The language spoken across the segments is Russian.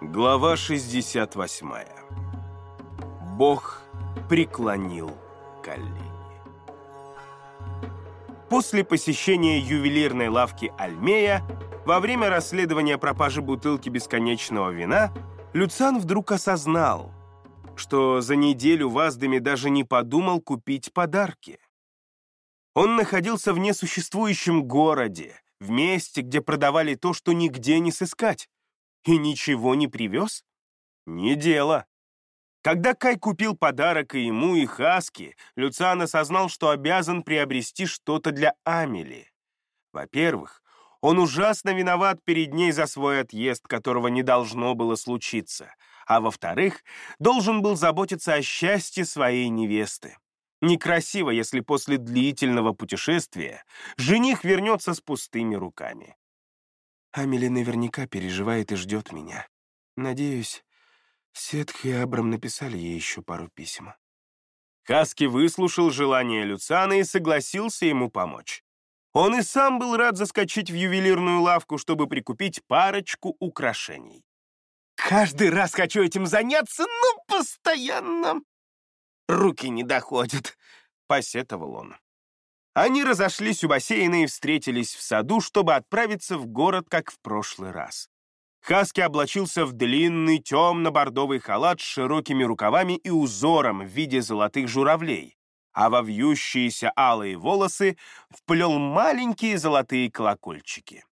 Глава 68. Бог преклонил колени. После посещения ювелирной лавки Альмея во время расследования пропажи бутылки бесконечного вина Люцан вдруг осознал, что за неделю Ваздами даже не подумал купить подарки. Он находился в несуществующем городе, в месте, где продавали то, что нигде не сыскать и ничего не привез? Не дело. Когда Кай купил подарок и ему, и Хаски, Люциан осознал, что обязан приобрести что-то для Амели. Во-первых, он ужасно виноват перед ней за свой отъезд, которого не должно было случиться. А во-вторых, должен был заботиться о счастье своей невесты. Некрасиво, если после длительного путешествия жених вернется с пустыми руками. Амели наверняка переживает и ждет меня. Надеюсь, Сетх и Абрам написали ей еще пару писем. Хаски выслушал желание Люцана и согласился ему помочь. Он и сам был рад заскочить в ювелирную лавку, чтобы прикупить парочку украшений. «Каждый раз хочу этим заняться, но постоянно руки не доходят», — посетовал он. Они разошлись у бассейна и встретились в саду, чтобы отправиться в город, как в прошлый раз. Хаски облачился в длинный темно-бордовый халат с широкими рукавами и узором в виде золотых журавлей, а во вьющиеся алые волосы вплел маленькие золотые колокольчики.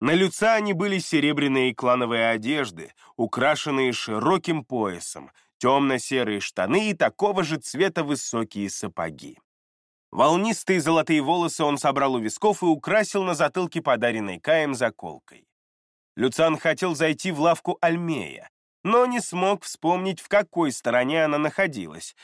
На Люциане были серебряные клановые одежды, украшенные широким поясом, темно-серые штаны и такого же цвета высокие сапоги. Волнистые золотые волосы он собрал у висков и украсил на затылке подаренной Каем заколкой. Люциан хотел зайти в лавку Альмея, но не смог вспомнить, в какой стороне она находилась,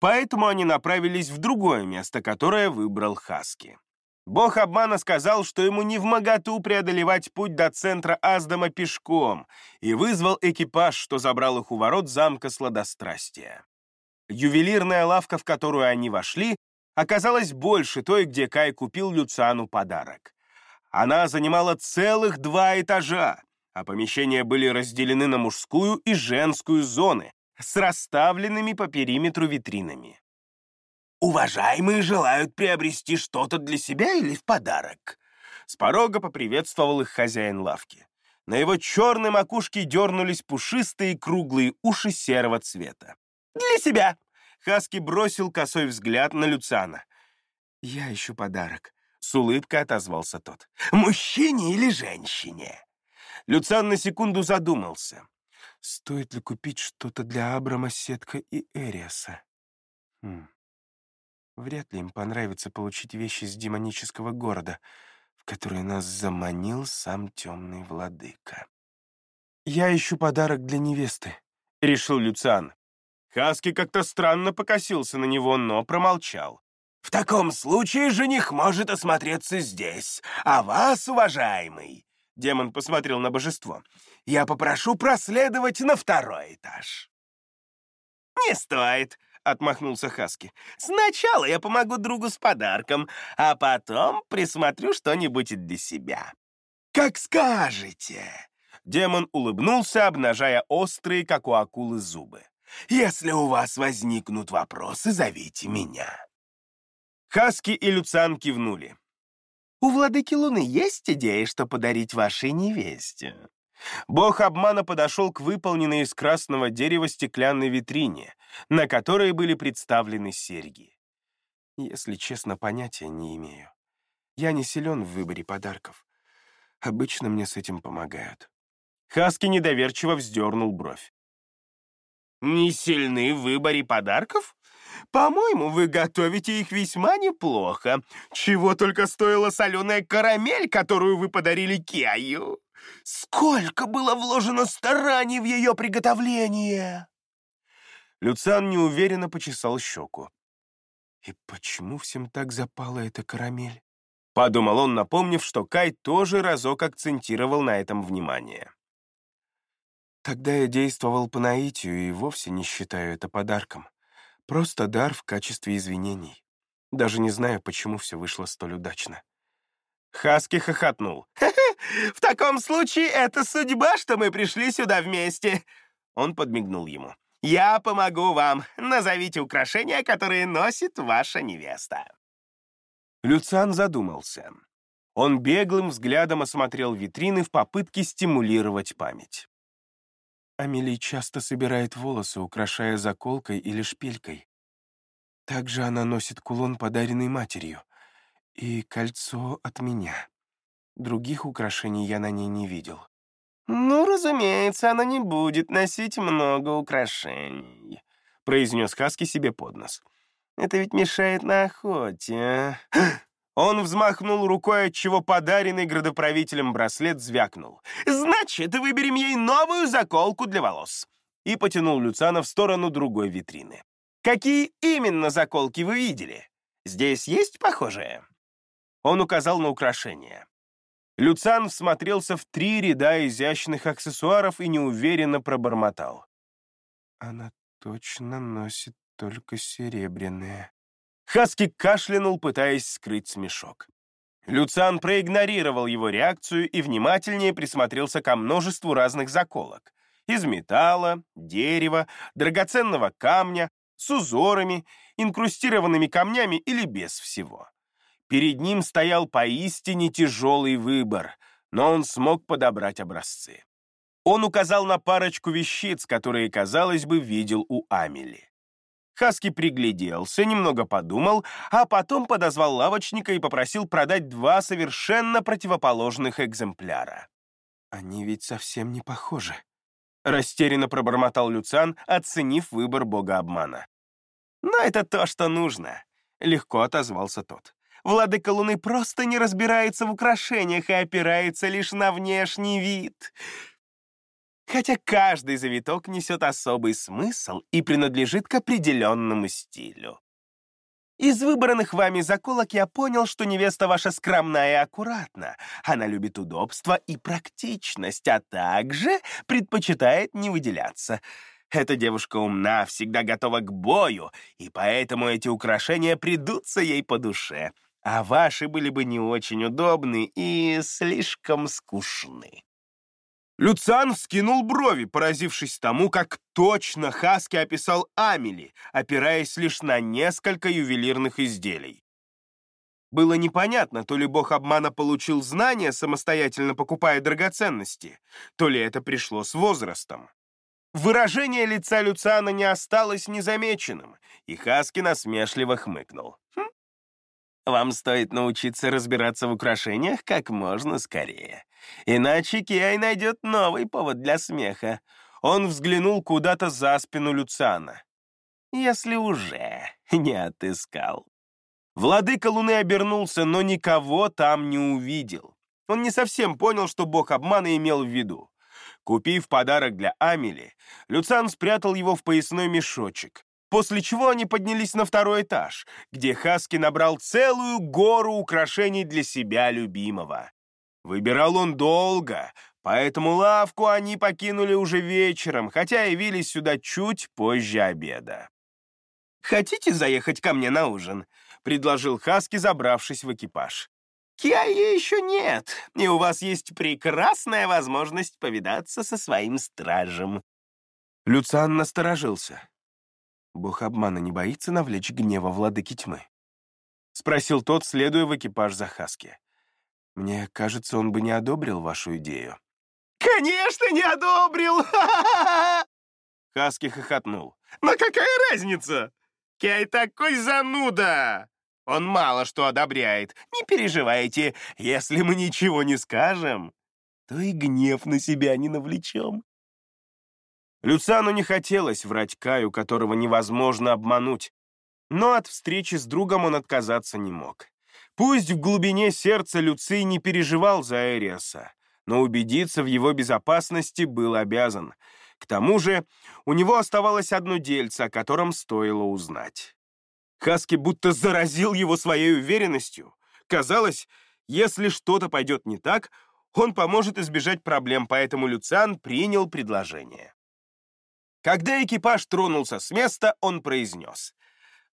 поэтому они направились в другое место, которое выбрал Хаски. Бог обмана сказал, что ему не в моготу преодолевать путь до центра Аздама пешком, и вызвал экипаж, что забрал их у ворот замка Сладострастия. Ювелирная лавка, в которую они вошли, оказалась больше той, где Кай купил Люциану подарок. Она занимала целых два этажа, а помещения были разделены на мужскую и женскую зоны с расставленными по периметру витринами. «Уважаемые желают приобрести что-то для себя или в подарок?» С порога поприветствовал их хозяин лавки. На его черной макушке дернулись пушистые круглые уши серого цвета. «Для себя!» Хаски бросил косой взгляд на Люцана. «Я ищу подарок», — с улыбкой отозвался тот. «Мужчине или женщине?» Люцан на секунду задумался. «Стоит ли купить что-то для Абрама, Сетка и Эриаса?» хм. Вряд ли им понравится получить вещи с демонического города, в который нас заманил сам темный владыка. «Я ищу подарок для невесты», — решил Люциан. Хаски как-то странно покосился на него, но промолчал. «В таком случае жених может осмотреться здесь, а вас, уважаемый...» Демон посмотрел на божество. «Я попрошу проследовать на второй этаж». «Не стоит», — отмахнулся Хаски. «Сначала я помогу другу с подарком, а потом присмотрю что-нибудь для себя». «Как скажете!» Демон улыбнулся, обнажая острые, как у акулы, зубы. Если у вас возникнут вопросы, зовите меня». Хаски и Люциан кивнули. «У владыки Луны есть идея, что подарить вашей невесте?» Бог обмана подошел к выполненной из красного дерева стеклянной витрине, на которой были представлены серьги. Если честно, понятия не имею. Я не силен в выборе подарков. Обычно мне с этим помогают. Хаски недоверчиво вздернул бровь. Не сильны в выборе подарков? По-моему, вы готовите их весьма неплохо. Чего только стоила соленая карамель, которую вы подарили Кею. Сколько было вложено стараний в ее приготовление!» Люциан неуверенно почесал щеку. «И почему всем так запала эта карамель?» Подумал он, напомнив, что Кай тоже разок акцентировал на этом внимание. Тогда я действовал по наитию и вовсе не считаю это подарком. Просто дар в качестве извинений. Даже не знаю, почему все вышло столь удачно. Хаски хохотнул. «В таком случае это судьба, что мы пришли сюда вместе!» Он подмигнул ему. «Я помогу вам. Назовите украшения, которые носит ваша невеста». Люциан задумался. Он беглым взглядом осмотрел витрины в попытке стимулировать память. Амели часто собирает волосы, украшая заколкой или шпилькой. Также она носит кулон, подаренный матерью, и кольцо от меня. Других украшений я на ней не видел. «Ну, разумеется, она не будет носить много украшений», — произнес Хаски себе под нос. «Это ведь мешает на охоте». А?» Он взмахнул рукой, отчего подаренный градоправителем браслет звякнул. «Значит, выберем ей новую заколку для волос!» И потянул Люцана в сторону другой витрины. «Какие именно заколки вы видели? Здесь есть похожие?» Он указал на украшения. Люцан всмотрелся в три ряда изящных аксессуаров и неуверенно пробормотал. «Она точно носит только серебряные». Хаски кашлянул, пытаясь скрыть смешок. Люциан проигнорировал его реакцию и внимательнее присмотрелся ко множеству разных заколок. Из металла, дерева, драгоценного камня, с узорами, инкрустированными камнями или без всего. Перед ним стоял поистине тяжелый выбор, но он смог подобрать образцы. Он указал на парочку вещиц, которые, казалось бы, видел у Амели. Хаски пригляделся, немного подумал, а потом подозвал лавочника и попросил продать два совершенно противоположных экземпляра. «Они ведь совсем не похожи», — растерянно пробормотал Люциан, оценив выбор бога обмана. «Но это то, что нужно», — легко отозвался тот. Владыка Луны просто не разбирается в украшениях и опирается лишь на внешний вид. Хотя каждый завиток несет особый смысл и принадлежит к определенному стилю. Из выбранных вами заколок я понял, что невеста ваша скромная и аккуратна. Она любит удобство и практичность, а также предпочитает не выделяться. Эта девушка умна, всегда готова к бою, и поэтому эти украшения придутся ей по душе а ваши были бы не очень удобны и слишком скучны». Люциан вскинул брови, поразившись тому, как точно Хаски описал Амели, опираясь лишь на несколько ювелирных изделий. Было непонятно, то ли бог обмана получил знания, самостоятельно покупая драгоценности, то ли это пришло с возрастом. Выражение лица Люциана не осталось незамеченным, и Хаски насмешливо хмыкнул. «Хм, вам стоит научиться разбираться в украшениях как можно скорее. Иначе Киай найдет новый повод для смеха. Он взглянул куда-то за спину Люциана. Если уже не отыскал. Владыка Луны обернулся, но никого там не увидел. Он не совсем понял, что бог обмана имел в виду. Купив подарок для Амели, Люциан спрятал его в поясной мешочек, после чего они поднялись на второй этаж, где Хаски набрал целую гору украшений для себя любимого. Выбирал он долго, поэтому лавку они покинули уже вечером, хотя явились сюда чуть позже обеда. «Хотите заехать ко мне на ужин?» — предложил Хаски, забравшись в экипаж. «Киаи еще нет, и у вас есть прекрасная возможность повидаться со своим стражем». Люциан насторожился. Бог обмана не боится навлечь гнева владыки тьмы? Спросил тот, следуя в экипаж за Хаски. Мне кажется, он бы не одобрил вашу идею. Конечно, не одобрил! Хаски хохотнул. Но какая разница? Кей такой зануда! Он мало что одобряет. Не переживайте, если мы ничего не скажем, то и гнев на себя не навлечем. Люциану не хотелось врать Каю, которого невозможно обмануть, но от встречи с другом он отказаться не мог. Пусть в глубине сердца Люций не переживал за Эриаса, но убедиться в его безопасности был обязан. К тому же у него оставалось одно дельце, о котором стоило узнать. Хаски будто заразил его своей уверенностью. Казалось, если что-то пойдет не так, он поможет избежать проблем, поэтому Люциан принял предложение. Когда экипаж тронулся с места, он произнес.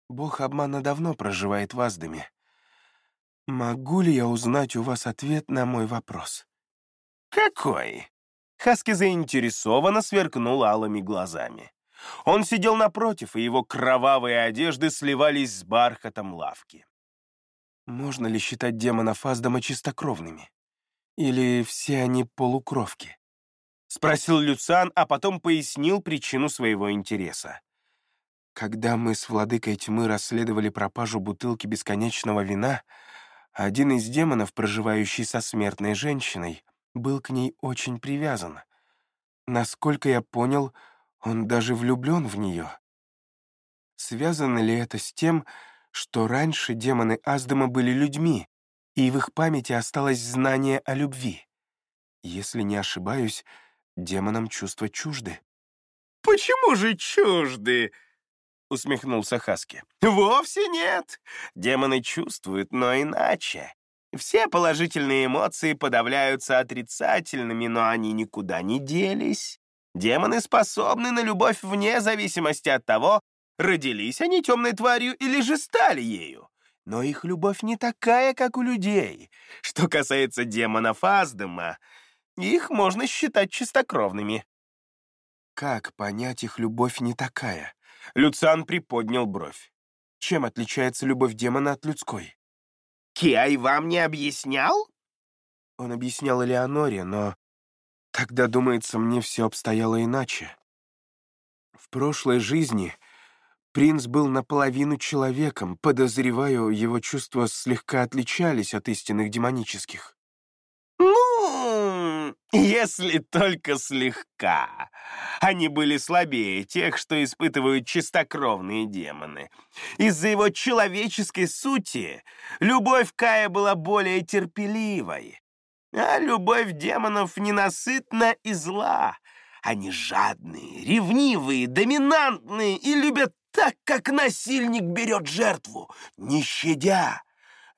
«Бог обмана давно проживает в Аздаме. Могу ли я узнать у вас ответ на мой вопрос? Какой? Хаски заинтересованно сверкнул алыми глазами. Он сидел напротив, и его кровавые одежды сливались с бархатом лавки. Можно ли считать демонов Аздама чистокровными? Или все они полукровки? Спросил Люцан, а потом пояснил причину своего интереса. Когда мы с владыкой тьмы расследовали пропажу бутылки бесконечного вина, один из демонов, проживающий со смертной женщиной, был к ней очень привязан. Насколько я понял, он даже влюблен в нее. Связано ли это с тем, что раньше демоны Аздама были людьми, и в их памяти осталось знание о любви? Если не ошибаюсь, демонам чувства чужды. «Почему же чужды?» — усмехнулся Хаски. «Вовсе нет. Демоны чувствуют, но иначе. Все положительные эмоции подавляются отрицательными, но они никуда не делись. Демоны способны на любовь вне зависимости от того, родились они темной тварью или же стали ею. Но их любовь не такая, как у людей. Что касается демонов Аздема, их можно считать чистокровными. Как понять их любовь не такая? Люциан приподнял бровь. Чем отличается любовь демона от людской? Киай вам не объяснял? Он объяснял Элеоноре, но тогда, думается, мне все обстояло иначе. В прошлой жизни принц был наполовину человеком, подозреваю, его чувства слегка отличались от истинных демонических. Если только слегка. Они были слабее тех, что испытывают чистокровные демоны. Из-за его человеческой сути любовь Кая была более терпеливой. А любовь демонов ненасытна и зла. Они жадные, ревнивые, доминантные и любят так, как насильник берет жертву, не щадя.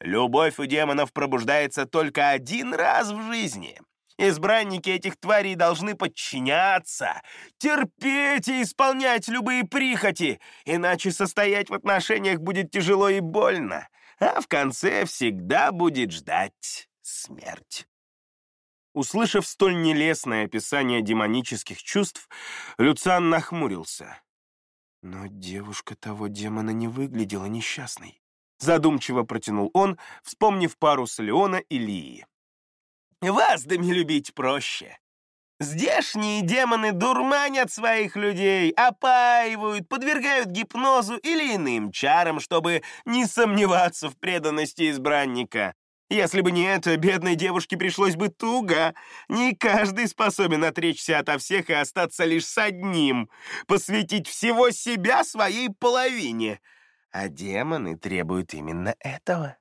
Любовь у демонов пробуждается только один раз в жизни. Избранники этих тварей должны подчиняться, терпеть и исполнять любые прихоти, иначе состоять в отношениях будет тяжело и больно, а в конце всегда будет ждать смерть. Услышав столь нелестное описание демонических чувств, Люциан нахмурился. Но девушка того демона не выглядела несчастной. Задумчиво протянул он, вспомнив пару с Леона и Лии. «Вас да любить проще. Здешние демоны дурманят своих людей, опаивают, подвергают гипнозу или иным чарам, чтобы не сомневаться в преданности избранника. Если бы не это, бедной девушке пришлось бы туго. Не каждый способен отречься ото всех и остаться лишь с одним, посвятить всего себя своей половине а демоны требуют именно этого.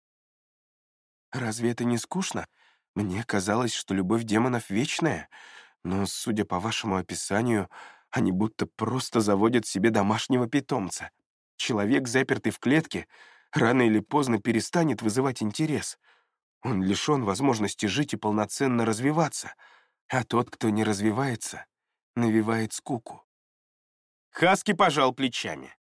Разве это не скучно? Мне казалось, что любовь демонов вечная, но, судя по вашему описанию, они будто просто заводят себе домашнего питомца. Человек, запертый в клетке, рано или поздно перестанет вызывать интерес. Он лишен возможности жить и полноценно развиваться, а тот, кто не развивается, навевает скуку. Хаски пожал плечами.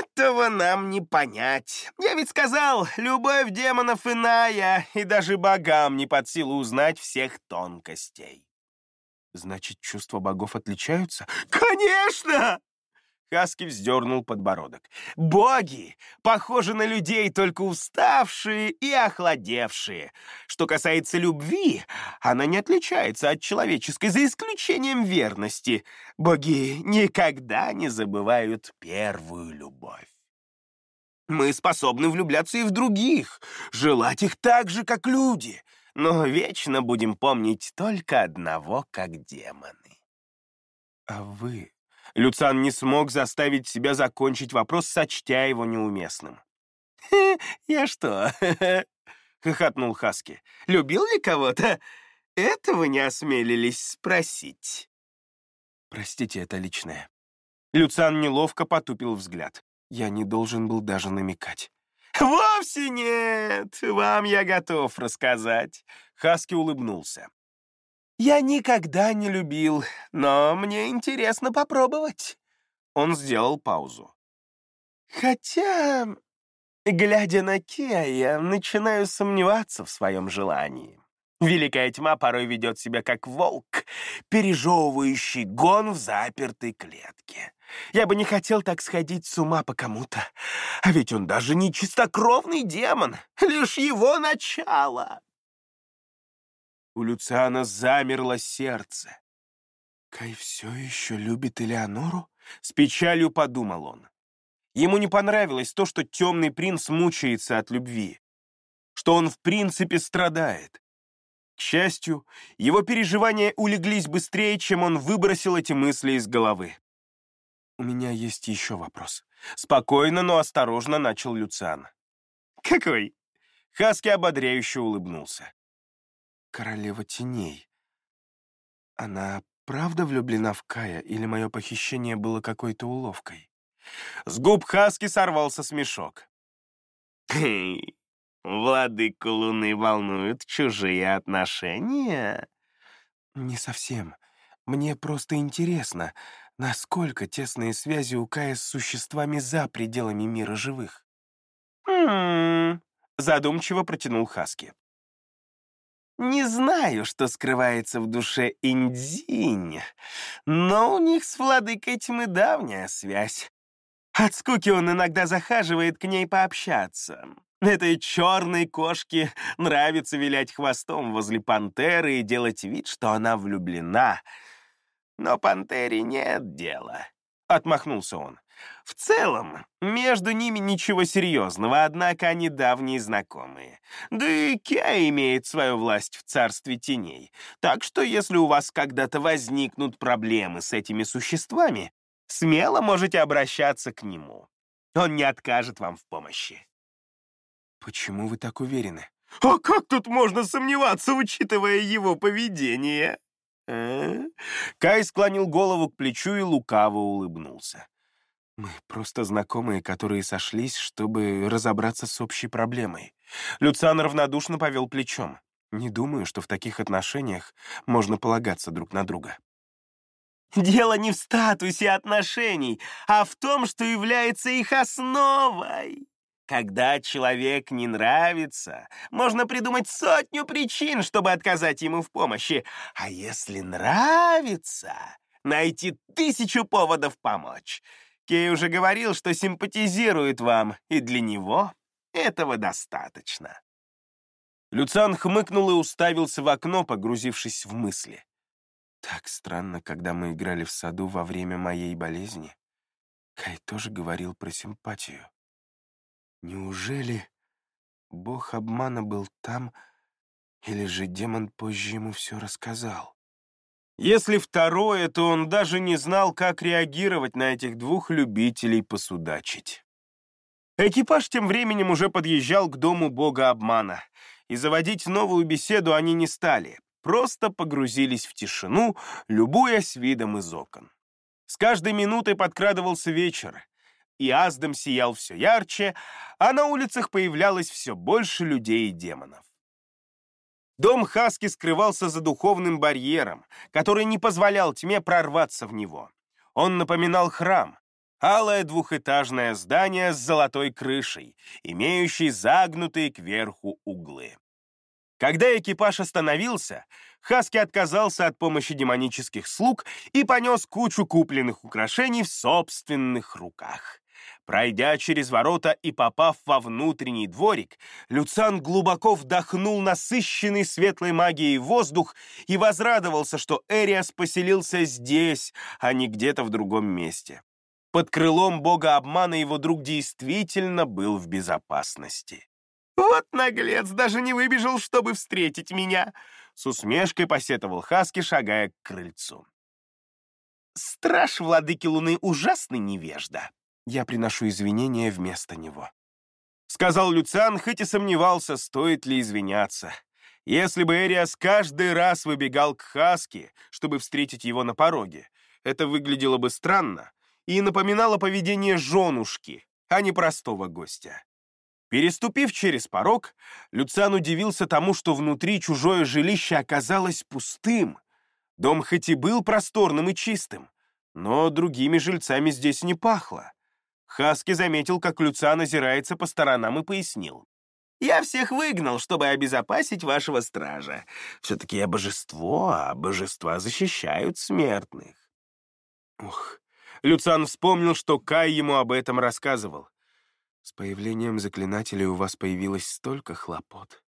Этого нам не понять. Я ведь сказал, любовь демонов иная, и даже богам не под силу узнать всех тонкостей. Значит, чувства богов отличаются? Конечно! Хаски вздернул подбородок. «Боги похожи на людей, только уставшие и охладевшие. Что касается любви, она не отличается от человеческой, за исключением верности. Боги никогда не забывают первую любовь. Мы способны влюбляться и в других, желать их так же, как люди, но вечно будем помнить только одного, как демоны». «А вы Люциан не смог заставить себя закончить вопрос, сочтя его неуместным. «Я что?» — хохотнул Хаски. «Любил ли кого-то? Этого не осмелились спросить». «Простите, это личное». Люциан неловко потупил взгляд. «Я не должен был даже намекать». «Вовсе нет! Вам я готов рассказать!» Хаски улыбнулся. «Я никогда не любил, но мне интересно попробовать». Он сделал паузу. «Хотя Глядя на Кея, я начинаю сомневаться в своем желании. Великая тьма порой ведет себя как волк, пережевывающий гон в запертой клетке. Я бы не хотел так сходить с ума по кому-то. А ведь он даже не чистокровный демон, лишь его начало. У Люциана замерло сердце. Кай все еще любит Элеонору? С печалью подумал он. Ему не понравилось то, что темный принц мучается от любви, что он в принципе страдает. К счастью, его переживания улеглись быстрее, чем он выбросил эти мысли из головы. «У меня есть еще вопрос». Спокойно, но осторожно начал Люциан. «Какой?» Хаски ободряюще улыбнулся. «Королева теней. Она правда влюблена в Кая, или мое похищение было какой-то уловкой?» С губ Хаски сорвался смешок. «Хм, Владыку Луны волнуют чужие отношения?» «Не совсем. Мне просто интересно, насколько тесные связи у Кая с существами за пределами мира живых». «Хм...» — задумчиво протянул Хаски. «Не знаю, что скрывается в душе Индзинь, но у них с владыкой тьмы давняя связь. От скуки он иногда захаживает к ней пообщаться. Этой черной кошке нравится вилять хвостом возле пантеры и делать вид, что она влюблена. Но пантере нет дела. Отмахнулся он. В целом, между ними ничего серьезного, однако они давние знакомые. Да и Кя имеет свою власть в царстве теней. Так что если у вас когда-то возникнут проблемы с этими существами, смело можете обращаться к нему. Он не откажет вам в помощи. «Почему вы так уверены?» «А как тут можно сомневаться, учитывая его поведение?» а? Кай склонил голову к плечу и лукаво улыбнулся. «Мы просто знакомые, которые сошлись, чтобы разобраться с общей проблемой». Люциан равнодушно повел плечом. «Не думаю, что в таких отношениях можно полагаться друг на друга». «Дело не в статусе отношений, а в том, что является их основой», когда человек не нравится, можно придумать сотню причин, чтобы отказать ему в помощи. А если нравится, найти тысячу поводов помочь. Кей уже говорил, что симпатизирует вам, и для него этого достаточно. Люциан хмыкнул и уставился в окно, погрузившись в мысли. Так странно, когда мы играли в саду во время моей болезни. Кай тоже говорил про симпатию. Неужели бог обмана был там, или же демон позже ему все рассказал? Если второе, то он даже не знал, как реагировать на этих двух любителей посудачить. Экипаж тем временем уже подъезжал к дому бога обмана, и заводить новую беседу они не стали, просто погрузились в тишину, любуясь видом из окон. С каждой минутой подкрадывался вечер, и Аздам сиял все ярче, а на улицах появлялось все больше людей и демонов. Дом Хаски скрывался за духовным барьером, который не позволял тьме прорваться в него. Он напоминал храм, алое двухэтажное здание с золотой крышей, имеющий загнутые кверху углы. Когда экипаж остановился, Хаски отказался от помощи демонических слуг и понес кучу купленных украшений в собственных руках. Пройдя через ворота и попав во внутренний дворик, Люцан глубоко вдохнул насыщенный светлой магией воздух и возрадовался, что Эриас поселился здесь, а не где-то в другом месте. Под крылом бога обмана его друг действительно был в безопасности. «Вот наглец, даже не выбежал, чтобы встретить меня!» С усмешкой посетовал Хаски, шагая к крыльцу. «Страж владыки Луны ужасный невежда!» Я приношу извинения вместо него. Сказал Люциан, хоть и сомневался, стоит ли извиняться. Если бы Эриас каждый раз выбегал к Хаске, чтобы встретить его на пороге, это выглядело бы странно и напоминало поведение женушки, а не простого гостя. Переступив через порог, Люциан удивился тому, что внутри чужое жилище оказалось пустым. Дом хоть и был просторным и чистым, но другими жильцами здесь не пахло. Хаски заметил, как Люциан озирается по сторонам и пояснил. «Я всех выгнал, чтобы обезопасить вашего стража. Все-таки я божество, а божества защищают смертных». Ух, Люциан вспомнил, что Кай ему об этом рассказывал. «С появлением заклинателей у вас появилось столько хлопот.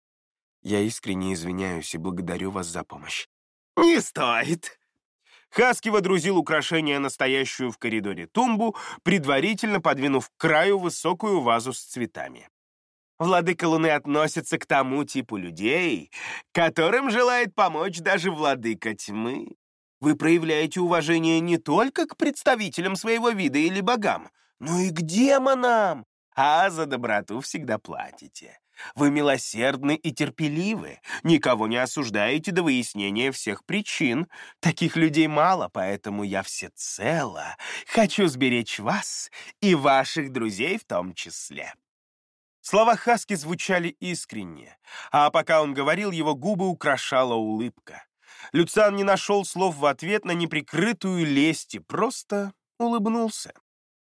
Я искренне извиняюсь и благодарю вас за помощь». «Не стоит!» Хаски водрузил украшение настоящую в коридоре тумбу, предварительно подвинув к краю высокую вазу с цветами. Владыка Луны относится к тому типу людей, которым желает помочь даже владыка тьмы. Вы проявляете уважение не только к представителям своего вида или богам, но и к демонам, а за доброту всегда платите. Вы милосердны и терпеливы, никого не осуждаете до выяснения всех причин. Таких людей мало, поэтому я всецело хочу сберечь вас и ваших друзей в том числе». Слова Хаски звучали искренне, а пока он говорил, его губы украшала улыбка. Люциан не нашел слов в ответ на неприкрытую лесть и просто улыбнулся.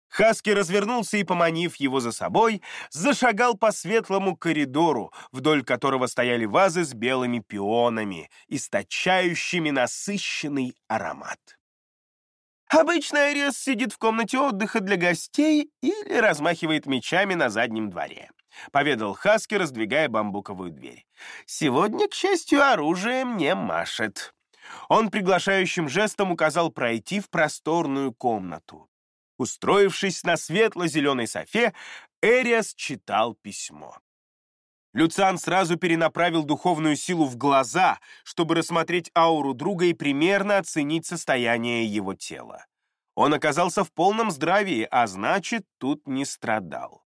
Хаски развернулся и, поманив его за собой, зашагал по светлому коридору, вдоль которого стояли вазы с белыми пионами, источающими насыщенный аромат. Обычно Эриас сидит в комнате отдыха для гостей или размахивает мечами на заднем дворе, поведал Хаски, раздвигая бамбуковую дверь. Сегодня, к счастью, оружием не машет. Он приглашающим жестом указал пройти в просторную комнату. Устроившись на светло-зеленой софе, Эриас читал письмо. Люциан сразу перенаправил духовную силу в глаза, чтобы рассмотреть ауру друга и примерно оценить состояние его тела. Он оказался в полном здравии, а значит, тут не страдал.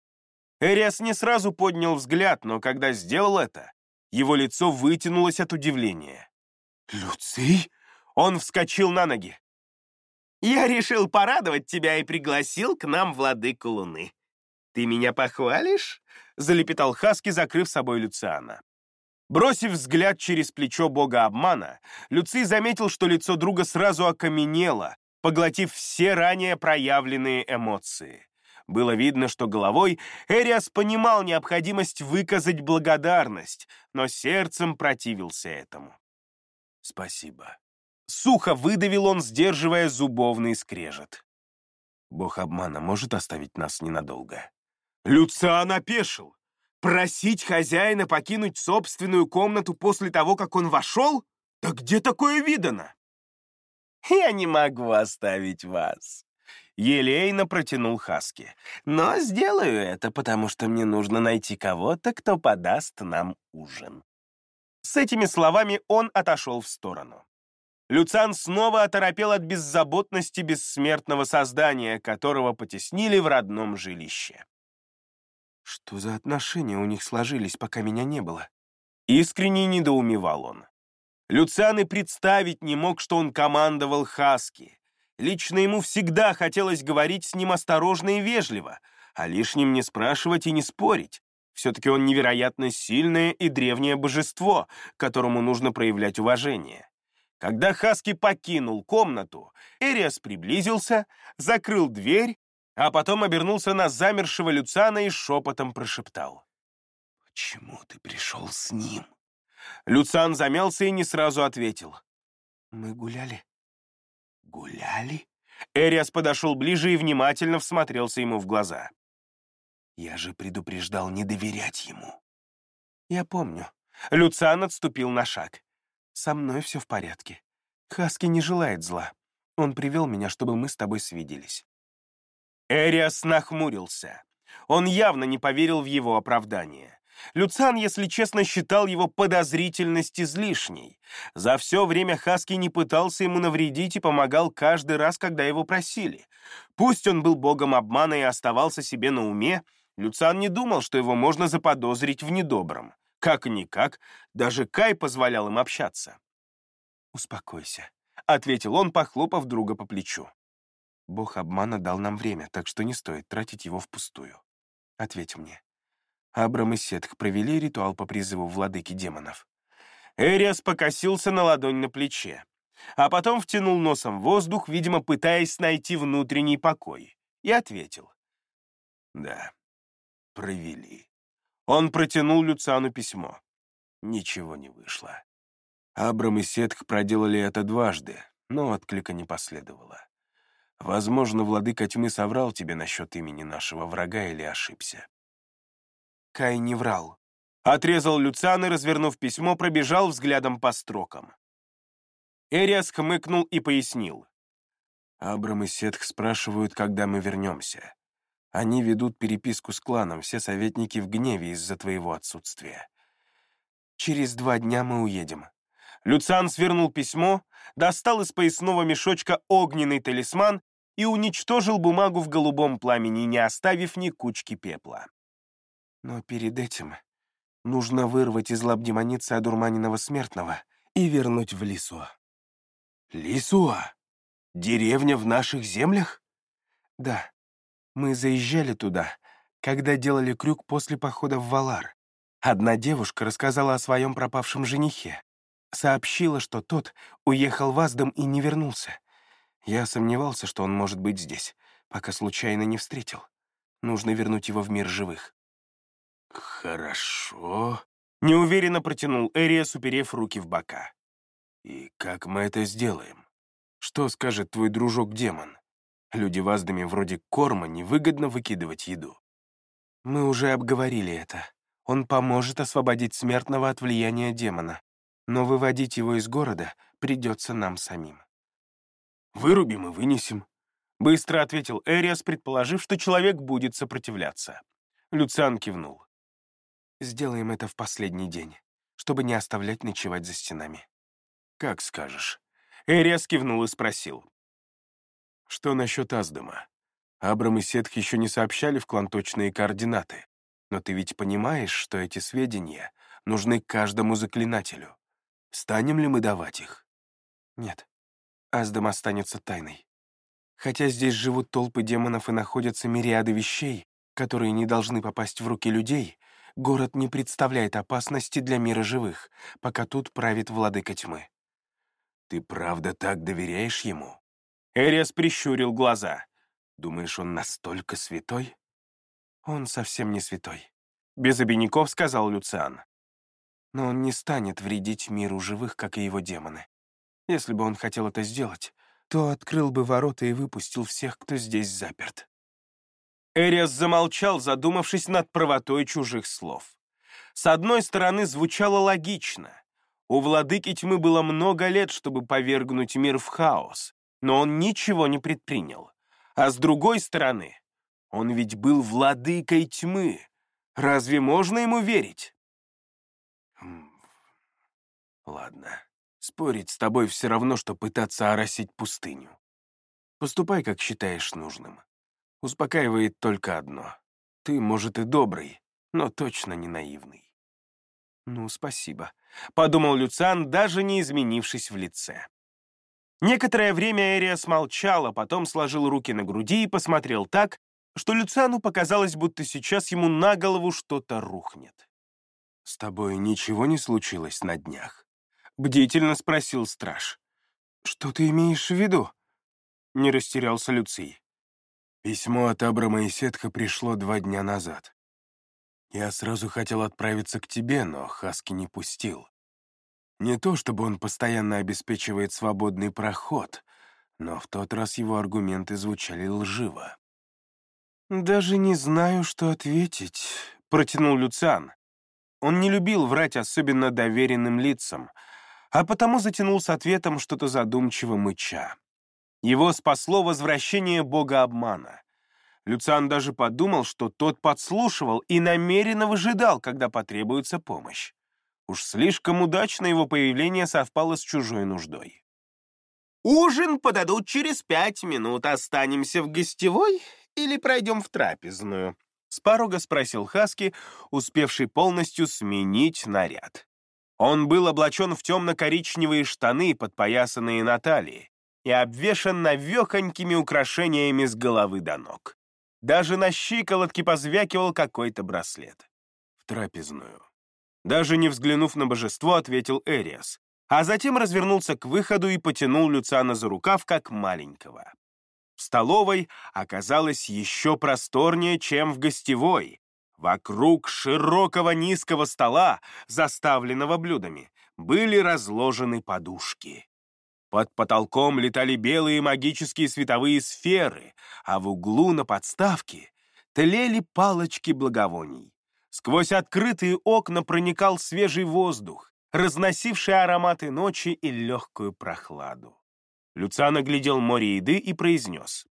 Эриас не сразу поднял взгляд, но когда сделал это, его лицо вытянулось от удивления. «Люций?» Он вскочил на ноги. Я решил порадовать тебя и пригласил к нам владыку Луны. Ты меня похвалишь?» — залепетал Хаски, закрыв собой Люциана. Бросив взгляд через плечо бога обмана, Люций заметил, что лицо друга сразу окаменело, поглотив все ранее проявленные эмоции. Было видно, что головой Эриас понимал необходимость выказать благодарность, но сердцем противился этому. «Спасибо», Сухо выдавил он, сдерживая зубовный скрежет. Бог обмана может оставить нас ненадолго. Люциан опешил. Просить хозяина покинуть собственную комнату после того, как он вошел? Да где такое видано? «Я не могу оставить вас», — елейно протянул Хаски. «Но сделаю это, потому что мне нужно найти кого-то, кто подаст нам ужин». С этими словами он отошел в сторону. Люциан снова оторопел от беззаботности бессмертного создания, которого потеснили в родном жилище. Что за отношения у них сложились, пока меня не было? Искренне недоумевал он. Люциан и представить не мог, что он командовал Хаски. Лично ему всегда хотелось говорить с ним осторожно и вежливо, а лишним не спрашивать и не спорить. Все-таки он невероятно сильное и древнее божество, которому нужно проявлять уважение. Когда Хаски покинул комнату, Эриас приблизился, закрыл дверь, а потом обернулся на замершего Люцана и шепотом прошептал. «Почему ты пришел с ним?» Люцан замялся и не сразу ответил. «Мы гуляли». «Гуляли?» Эриас подошел ближе и внимательно всмотрелся ему в глаза. «Я же предупреждал не доверять ему». «Я помню». Люцан отступил на шаг. Со мной все в порядке. Хаски не желает зла. Он привел меня, чтобы мы с тобой свиделись». Эриас нахмурился. Он явно не поверил в его оправдание. Люциан, если честно, считал его подозрительность излишней. За все время Хаски не пытался ему навредить и помогал каждый раз, когда его просили. Пусть он был богом обмана и оставался себе на уме, Люциан не думал, что его можно заподозрить в недобром. Как-никак, даже Кай позволял им общаться. «Успокойся», — ответил он, похлопав друга по плечу. «Бог обмана дал нам время, так что не стоит тратить его впустую. Ответь мне. Абрам и Сетх провели ритуал по призыву владыки демонов». Эриас покосился на ладонь на плече, а потом втянул носом воздух, видимо, пытаясь найти внутренний покой, и ответил. Да, провели. Он протянул Люциану письмо. Ничего не вышло. Абрам и Сетх проделали это дважды, но отклика не последовало. Возможно, владыка тьмы соврал тебе насчет имени нашего врага или ошибся. Кай не врал. Отрезал Люциан и, развернув письмо, пробежал взглядом по строкам. Эриас хмыкнул и пояснил. Абрам и Сетх спрашивают, когда мы вернемся. Они ведут переписку с кланом, все советники в гневе из-за твоего отсутствия. Через два дня мы уедем. Люциан свернул письмо, достал из поясного мешочка огненный талисман и уничтожил бумагу в голубом пламени, не оставив ни кучки пепла. Но перед этим нужно вырвать из лап демоницы одурманенного смертного и вернуть в лесу. Лисуа? Деревня в наших землях? Да. Мы заезжали туда, когда делали крюк после похода в Валар. Одна девушка рассказала о своем пропавшем женихе. Сообщила, что тот уехал в Аздам и не вернулся. Я сомневался, что он может быть здесь, пока случайно не встретил. Нужно вернуть его в мир живых. «Хорошо», — неуверенно протянул Эриас, уперев руки в бока. «И как мы это сделаем? Что скажет твой дружок-демон? Аздаме вроде корма невыгодно выкидывать еду». «Мы уже обговорили это. Он поможет освободить смертного от влияния демона, но выводить его из города придется нам самим». «Вырубим и вынесем», — быстро ответил Эриас, предположив, что человек будет сопротивляться. Люциан кивнул. «Сделаем это в последний день, чтобы не оставлять ночевать за стенами». «Как скажешь». Эриас кивнул и спросил. «Что насчет Аздама? Абрам и Сетх еще не сообщали в клан точные координаты, но ты ведь понимаешь, что эти сведения нужны каждому заклинателю. Станем ли мы давать их?» «Нет, Аздам останется тайной. Хотя здесь живут толпы демонов и находятся мириады вещей, которые не должны попасть в руки людей, город не представляет опасности для мира живых, пока тут правит владыка тьмы. «Ты правда так доверяешь ему?» Эриас прищурил глаза. «Думаешь, он настолько святой?» «Он совсем не святой», — без обиняков сказал Люциан. «Но он не станет вредить миру живых, как и его демоны. Если бы он хотел это сделать, то открыл бы ворота и выпустил всех, кто здесь заперт. Эриас замолчал, задумавшись над правотой чужих слов. С одной стороны, звучало логично. У владыки тьмы было много лет, чтобы повергнуть мир в хаос, но он ничего не предпринял. А с другой стороны, он ведь был владыкой тьмы. Разве можно ему верить? Хм, ладно. Спорить с тобой все равно, что пытаться оросить пустыню. Поступай, как считаешь нужным. Успокаивает только одно. Ты, может, и добрый, но точно не наивный. «Ну, спасибо», — подумал Люциан, даже не изменившись в лице. Некоторое время Эриас молчал, а потом сложил руки на груди и посмотрел так, что Люциану показалось, будто сейчас ему на голову что-то рухнет. «С тобой ничего не случилось на днях?» — бдительно спросил страж. «Что ты имеешь в виду?» — не растерялся Люций. Письмо от Абрама и Сетха пришло два дня назад. Я сразу хотел отправиться к тебе, но Хаски не пустил. Не то чтобы он постоянно обеспечивает свободный проход, но в тот раз его аргументы звучали лживо. «Даже не знаю, что ответить», — протянул Люциан. Он не любил врать особенно доверенным лицам — а потому затянул с ответом что-то задумчиво мыча. Его спасло возвращение бога обмана. Люциан даже подумал, что тот подслушивал и намеренно выжидал, когда потребуется помощь. Уж слишком удачно его появление совпало с чужой нуждой. «Ужин подадут через пять минут. Останемся в гостевой или пройдем в трапезную?» С порога спросил Хаски, успевший полностью сменить наряд. Он был облачен в темно-коричневые штаны, подпоясанные на талии, и обвешан навехонькими украшениями с головы до ног. Даже на щиколотке позвякивал какой-то браслет. В трапезную. Даже не взглянув на божество, ответил Эриас, а затем развернулся к выходу и потянул Люциана за рукав, как маленького. В столовой оказалось еще просторнее, чем в гостевой. Вокруг широкого низкого стола, заставленного блюдами, были разложены подушки. Под потолком летали белые магические световые сферы, а в углу на подставке тлели палочки благовоний. Сквозь открытые окна проникал свежий воздух, разносивший ароматы ночи и легкую прохладу. Люциан оглядел море еды и произнес.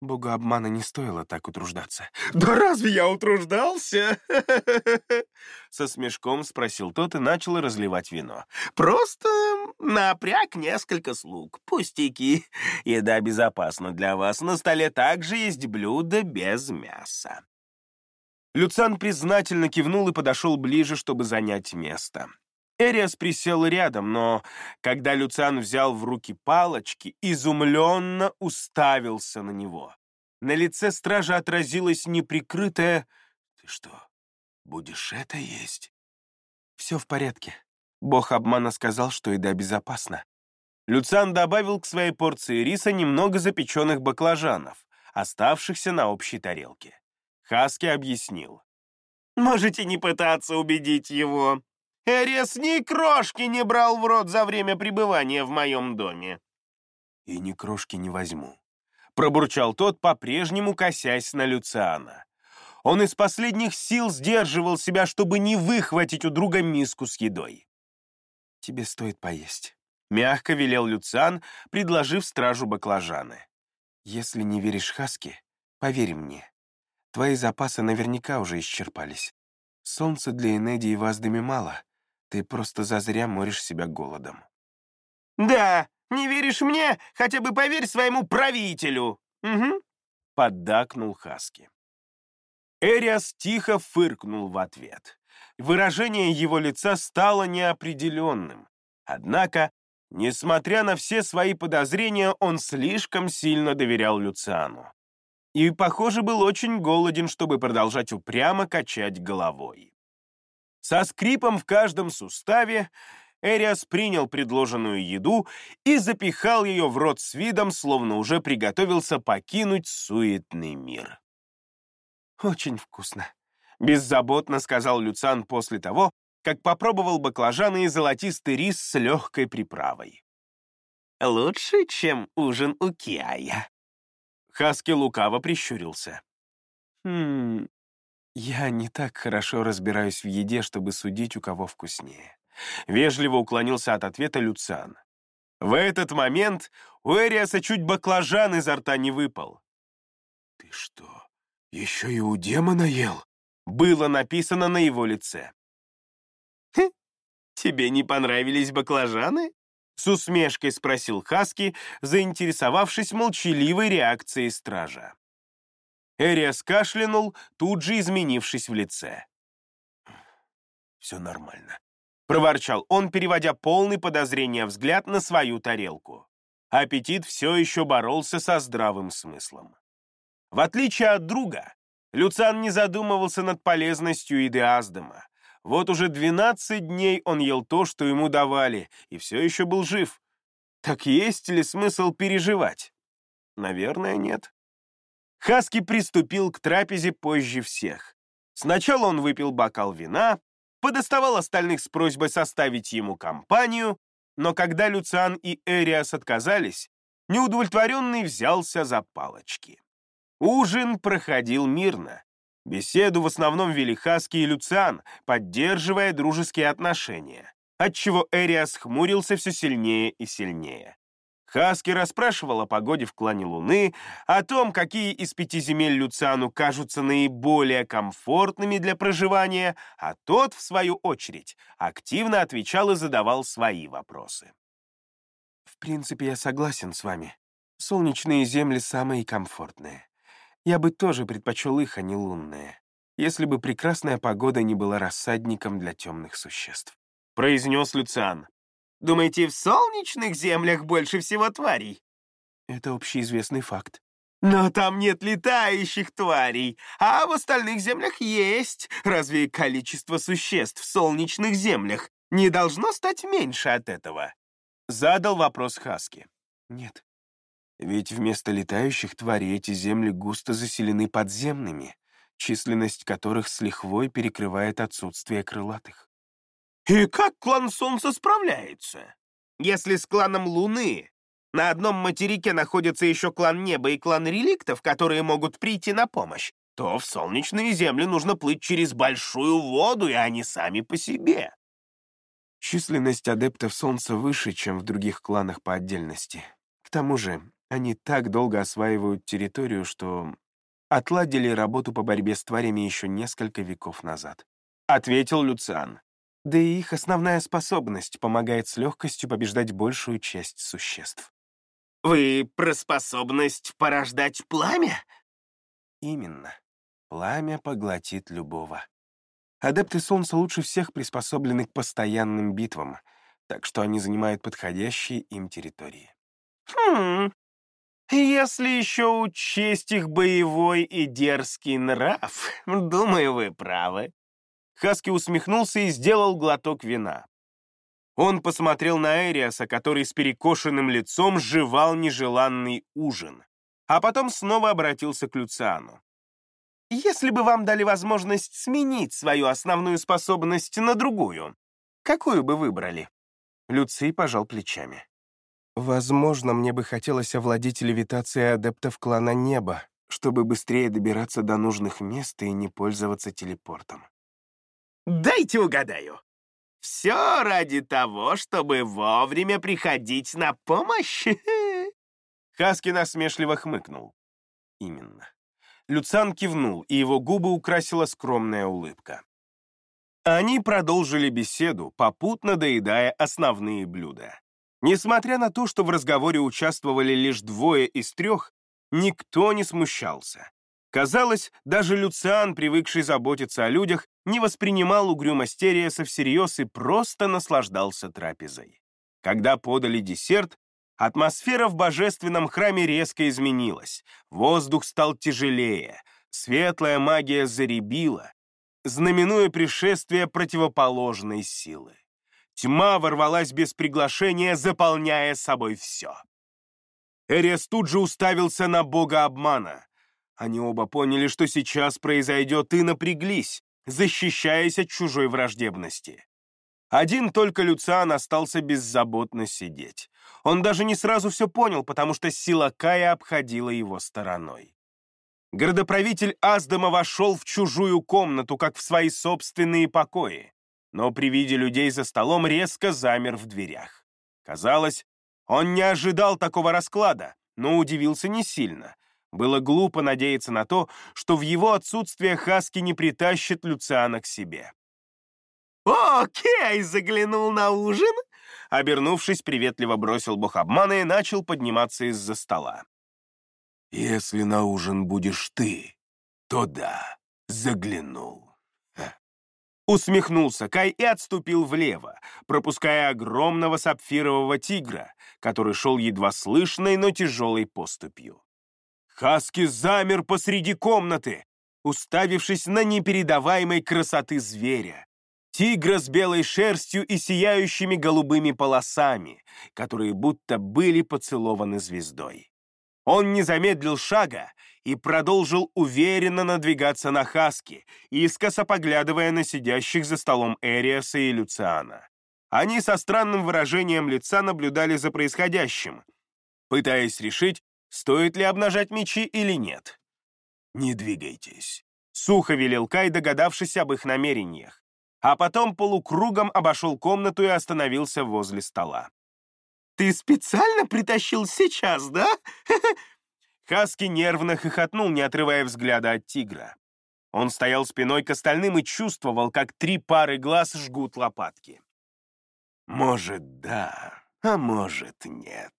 Бога обмана не стоило так утруждаться. «Да разве я утруждался?» Со смешком спросил тот и начал разливать вино. «Просто напряг несколько слуг. Пустяки. Еда безопасна для вас. На столе также есть блюдо без мяса». Люцан признательно кивнул и подошел ближе, чтобы занять место. Эриас присел рядом, но когда Люциан взял в руки палочки, изумленно уставился на него. На лице стража отразилась неприкрытая «Ты что, будешь это есть?» «Все в порядке. Бог обмана сказал, что еда безопасна». Люциан добавил к своей порции риса немного запеченных баклажанов, оставшихся на общей тарелке. Хаски объяснил. «Можете не пытаться убедить его. Эрес ни крошки не брал в рот за время пребывания в моем доме». «И ни крошки не возьму», — пробурчал тот, по-прежнему косясь на Люциана. Он из последних сил сдерживал себя, чтобы не выхватить у друга миску с едой. «Тебе стоит поесть», — мягко велел Люциан, предложив стражу баклажаны. «Если не веришь Хаске, поверь мне. Твои запасы наверняка уже исчерпались. Солнца для Энеди и Ваздами мало, ты просто зазря моришь себя голодом. «Да, не веришь мне? Хотя бы поверь своему правителю!» «Угу», — поддакнул Хаски. Эриас тихо фыркнул в ответ. Выражение его лица стало неопределенным. Однако, несмотря на все свои подозрения, он слишком сильно доверял Люциану. И, похоже, был очень голоден, чтобы продолжать упрямо качать головой. Со скрипом в каждом суставе Эриас принял предложенную еду и запихал ее в рот с видом, словно уже приготовился покинуть суетный мир. «Очень вкусно», — беззаботно сказал Люцан после того, как попробовал баклажаны и золотистый рис с легкой приправой. «Лучше, чем ужин у Киая». Хаски лукаво прищурился. «Хм, «Я не так хорошо разбираюсь в еде, чтобы судить, у кого вкуснее». Вежливо уклонился от ответа Люциан. В этот момент у Эриаса чуть баклажан изо рта не выпал. «Ты что, еще и у демона ел?» Было написано на его лице. «Хм, «Тебе не понравились баклажаны?» С усмешкой спросил Хаски, заинтересовавшись молчаливой реакцией стража. Эриас кашлянул, тут же изменившись в лице. «Все нормально», — проворчал он, переводя полный подозрения взгляд на свою тарелку. Аппетит все еще боролся со здравым смыслом. В отличие от друга, Люцан не задумывался над полезностью еды Аздема. Вот уже 12 дней он ел то, что ему давали, и все еще был жив. Так есть ли смысл переживать? Наверное, нет. Хаски приступил к трапезе позже всех. Сначала он выпил бокал вина, подоставал остальных с просьбой составить ему компанию, но когда Люциан и Эриас отказались, неудовлетворенный взялся за палочки. Ужин проходил мирно. Беседу в основном вели Хаски и Люциан, поддерживая дружеские отношения, отчего Эриас хмурился все сильнее и сильнее. Хаски расспрашивал о погоде в клане Луны, о том, какие из пяти земель Люциану кажутся наиболее комфортными для проживания, а тот, в свою очередь, активно отвечал и задавал свои вопросы. «В принципе, я согласен с вами. Солнечные земли самые комфортные. Я бы тоже предпочел их, а не лунные, если бы прекрасная погода не была рассадником для темных существ», — произнес Люциан. Думаете, в солнечных землях больше всего тварей? Это общеизвестный факт. Но там нет летающих тварей, а в остальных землях есть. Разве количество существ в солнечных землях не должно стать меньше от этого? Задал вопрос Хаски. Нет. Ведь вместо летающих тварей эти земли густо заселены подземными, численность которых с лихвой перекрывает отсутствие крылатых. И как клан Солнца справляется? Если с кланом Луны на одном материке находится еще клан Неба и клан Реликтов, которые могут прийти на помощь, то в солнечные земли нужно плыть через большую воду, и они сами по себе. Численность адептов Солнца выше, чем в других кланах по отдельности. К тому же, они так долго осваивают территорию, что отладили работу по борьбе с тварями еще несколько веков назад. Ответил Люциан. Да и их основная способность помогает с легкостью побеждать большую часть существ. «Вы про способность порождать пламя?» «Именно. Пламя поглотит любого. Адепты Солнца лучше всех приспособлены к постоянным битвам, так что они занимают подходящие им территории. Хм, если еще учесть их боевой и дерзкий нрав, думаю, вы правы. Хаски усмехнулся и сделал глоток вина. Он посмотрел на Эриаса, который с перекошенным лицом жевал нежеланный ужин, а потом снова обратился к Люциану. Если бы вам дали возможность сменить свою основную способность на другую, какую бы выбрали?» Люций пожал плечами. «Возможно, мне бы хотелось овладеть левитацией адептов клана Неба, чтобы быстрее добираться до нужных мест и не пользоваться телепортом». «Дайте угадаю. Все ради того, чтобы вовремя приходить на помощь?» Хаски насмешливо хмыкнул. «Именно. Люцан кивнул, и его губы украсила скромная улыбка. Они продолжили беседу, попутно доедая основные блюда. Несмотря на то, что в разговоре участвовали лишь двое из трех, никто не смущался. Казалось, даже Люциан, привыкший заботиться о людях, не воспринимал угрюмость Эриеса всерьез и просто наслаждался трапезой. Когда подали десерт, Атмосфера в божественном храме резко изменилась, воздух стал тяжелее, светлая магия заребила, знаменуя пришествие противоположной силы. Тьма ворвалась без приглашения, заполняя собой все. Эриас тут же уставился на бога обмана. Они оба поняли, что сейчас произойдет, и напряглись, защищаясь от чужой враждебности. Один только Люциан остался беззаботно сидеть. Он даже не сразу все понял, потому что сила Кая обходила его стороной. Городоправитель Аздама вошел в чужую комнату, как в свои собственные покои, но при виде людей за столом резко замер в дверях. Казалось, он не ожидал такого расклада, но удивился не сильно. Было глупо надеяться на то, что в его отсутствие Хаски не притащит Люциана к себе. «О, Кей заглянул на ужин?» Обернувшись, приветливо бросил бог обмана и начал подниматься из-за стола. «Если на ужин будешь ты, то да, заглянул». Усмехнулся Кай и отступил влево, пропуская огромного сапфирового тигра, который шел едва слышной, но тяжелой поступью. Хаски замер посреди комнаты, уставившись на непередаваемой красоты зверя, Тигра с белой шерстью и сияющими голубыми полосами, которые будто были поцелованы звездой. Он не замедлил шага и продолжил уверенно надвигаться на Хаски, искоса поглядывая на сидящих за столом Эриаса и Люциана. Они со странным выражением лица наблюдали за происходящим, пытаясь решить, стоит ли обнажать мечи или нет. «Не двигайтесь», — сухо велел Кай, догадавшись об их намерениях а потом полукругом обошел комнату и остановился возле стола. «Ты специально притащил сейчас, да?» Хаски нервно хохотнул, не отрывая взгляда от тигра. Он стоял спиной к остальным и чувствовал, как три пары глаз жгут лопатки. «Может, да, а может, нет».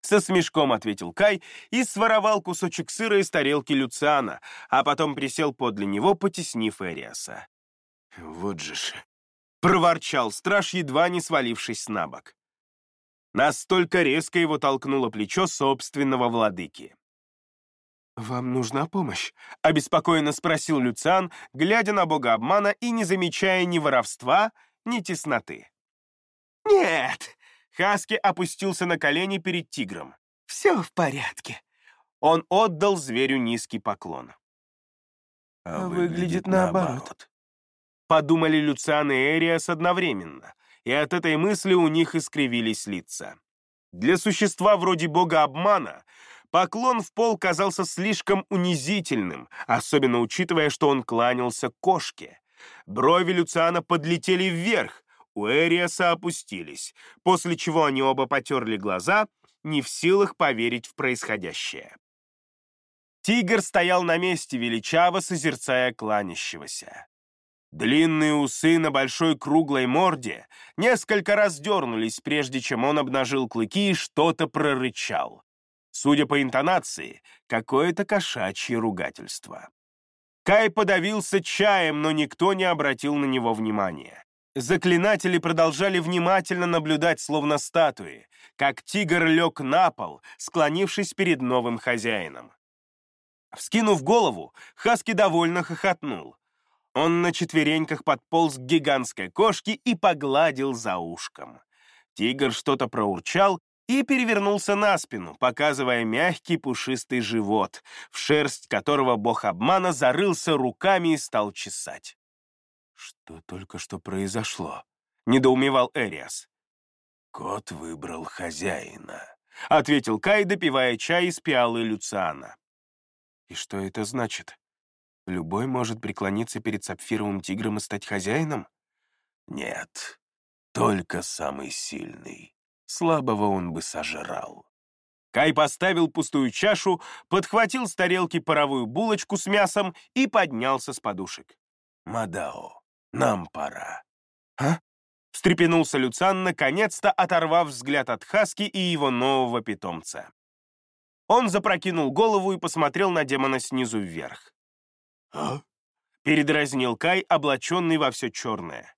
Со смешком ответил Кай и своровал кусочек сыра из тарелки Люциана, а потом присел подле него, потеснив Эриаса. «Вот же ж!» — проворчал страж, едва не свалившись на бок. Настолько резко его толкнуло плечо собственного владыки. «Вам нужна помощь?» — обеспокоенно спросил Люциан, глядя на бога обмана и не замечая ни воровства, ни тесноты. «Нет!» — Хаски опустился на колени перед тигром. «Все в порядке». Он отдал зверю низкий поклон. А, а выглядит наоборот. Подумали Люциан и Эриас одновременно, и от этой мысли у них искривились лица. Для существа вроде бога обмана поклон в пол казался слишком унизительным, особенно учитывая, что он кланялся кошке. Брови Люциана подлетели вверх, у Эриаса опустились, после чего они оба потерли глаза, не в силах поверить в происходящее. Тигр стоял на месте, величаво созерцая кланящегося. Длинные усы на большой круглой морде несколько раз дернулись, прежде чем он обнажил клыки и что-то прорычал. Судя по интонации, какое-то кошачье ругательство. Кай подавился чаем, но никто не обратил на него внимания. Заклинатели продолжали внимательно наблюдать, словно статуи, как тигр лег на пол, склонившись перед новым хозяином. Вскинув голову, Хаски довольно хохотнул. Он на четвереньках подполз к гигантской кошке и погладил за ушком. Тигр что-то проурчал и перевернулся на спину, показывая мягкий пушистый живот, в шерсть которого бог обмана зарылся руками и стал чесать. «Что только что произошло?» — недоумевал Эриас. «Кот выбрал хозяина», — ответил Кай, допивая чай из пиалы Люциана. «И что это значит?» Любой может преклониться перед сапфировым тигром и стать хозяином? Нет, только самый сильный. Слабого он бы сожрал. Кай поставил пустую чашу, подхватил с тарелки паровую булочку с мясом и поднялся с подушек. «Мадао, нам пора». «А?» — встрепенулся Люцан, наконец-то оторвав взгляд от Хаски и его нового питомца. Он запрокинул голову и посмотрел на демона снизу вверх. «А?» — передразнил Кай, облаченный во все черное.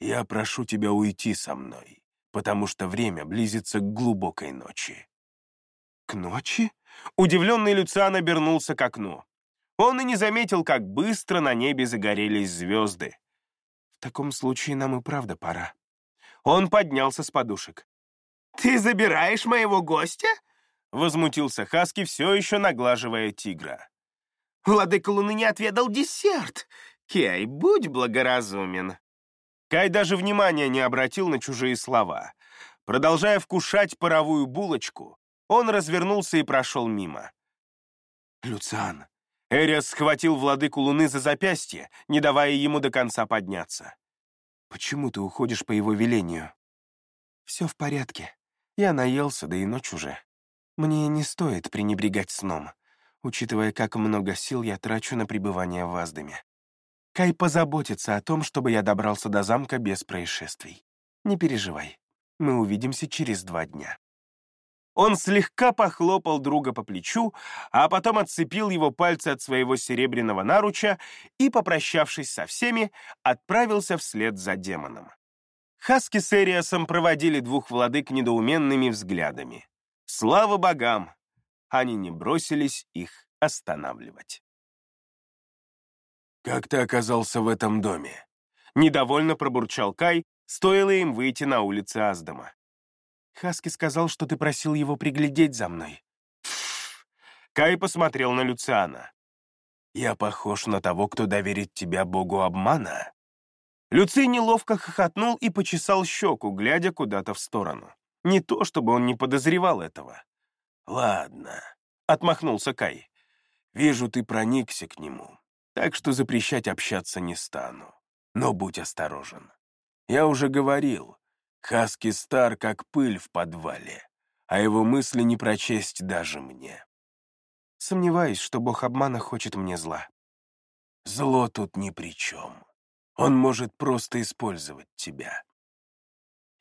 «Я прошу тебя уйти со мной, потому что время близится к глубокой ночи». «К ночи?» Удивленный Люциан обернулся к окну. Он и не заметил, как быстро на небе загорелись звезды. «В таком случае нам и правда пора». Он поднялся с подушек. «Ты забираешь моего гостя?» Возмутился Хаски, все еще наглаживая тигра. Владыка Луны не отведал десерт. Кей, будь благоразумен». Кай даже внимания не обратил на чужие слова. Продолжая вкушать паровую булочку, он развернулся и прошел мимо. «Люциан!» Эриас схватил владыку Луны за запястье, не давая ему до конца подняться. «Почему ты уходишь по его велению?» «Все в порядке. Я наелся, да и ночь уже. Мне не стоит пренебрегать сном учитывая, как много сил я трачу на пребывание в Аздаме. Кай позаботится о том, чтобы я добрался до замка без происшествий. Не переживай, мы увидимся через два дня». Он слегка похлопал друга по плечу, а потом отцепил его пальцы от своего серебряного наруча и, попрощавшись со всеми, отправился вслед за демоном. Хаски с Эриасом проводили двух владык недоуменными взглядами. Слава богам! Они не бросились их останавливать. «Как ты оказался в этом доме?» Недовольно пробурчал Кай, стоило им выйти на улицы Аздама. «Хаски сказал, что ты просил его приглядеть за мной». Кай посмотрел на Люциана. «Я похож на того, кто доверит тебя богу обмана?» Люций неловко хохотнул и почесал щеку, глядя куда-то в сторону. Не то, чтобы он не подозревал этого. «Ладно», — отмахнулся Кай. «Вижу, ты проникся к нему, так что запрещать общаться не стану. Но будь осторожен. Я уже говорил, Хаски стар, как пыль в подвале, а его мысли не прочесть даже мне». Сомневаюсь, что бог обмана хочет мне зла. Зло тут ни при чем. Он может просто использовать тебя.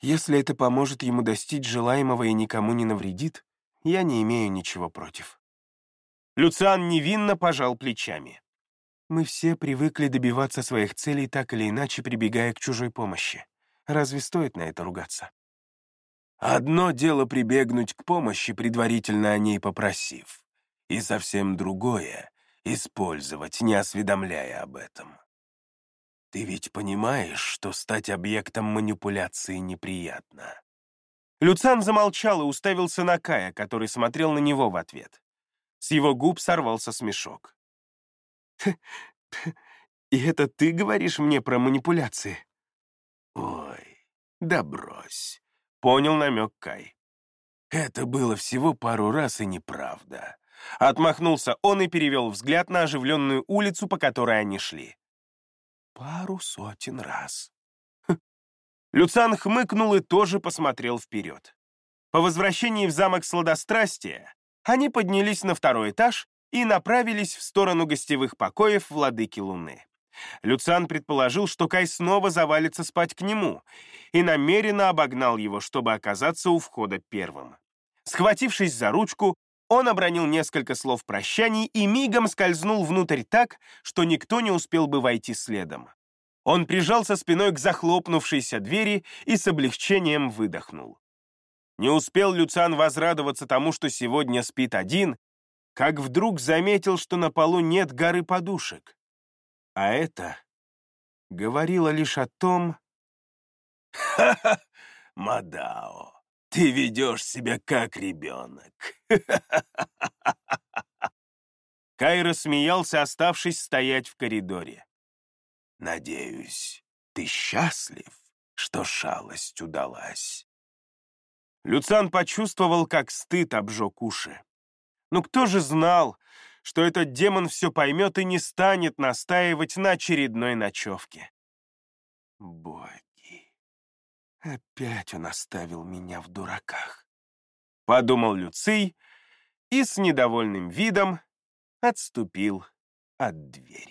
Если это поможет ему достичь желаемого и никому не навредит, я не имею ничего против». Люциан невинно пожал плечами. «Мы все привыкли добиваться своих целей так или иначе, прибегая к чужой помощи. Разве стоит на это ругаться?» «Одно дело прибегнуть к помощи, предварительно о ней попросив, и совсем другое — использовать, не осведомляя об этом. Ты ведь понимаешь, что стать объектом манипуляции неприятно?» Люцан замолчал и уставился на Кая, который смотрел на него в ответ. С его губ сорвался смешок. «И это ты говоришь мне про манипуляции?» «Ой, да брось», — понял намек Кай. «Это было всего пару раз и неправда». Отмахнулся он и перевел взгляд на оживленную улицу, по которой они шли. «Пару сотен раз». Люцан хмыкнул и тоже посмотрел вперед. По возвращении в замок Сладострастия они поднялись на второй этаж и направились в сторону гостевых покоев владыки Луны. Люциан предположил, что Кай снова завалится спать к нему, и намеренно обогнал его, чтобы оказаться у входа первым. Схватившись за ручку, он обронил несколько слов прощаний и мигом скользнул внутрь так, что никто не успел бы войти следом. Он прижался спиной к захлопнувшейся двери и с облегчением выдохнул. Не успел Люциан возрадоваться тому, что сегодня спит один, как вдруг заметил, что на полу нет горы подушек. А это говорило лишь о том... «Ха-ха, Мадао, ты ведешь себя как ребенок!» Кайра смеялся, оставшись стоять в коридоре. «Надеюсь, ты счастлив, что шалость удалась?» Люцан почувствовал, как стыд обжег уши. Ну кто же знал, что этот демон все поймет и не станет настаивать на очередной ночевке? Боги, опять он оставил меня в дураках. Подумал Люций и с недовольным видом отступил от двери.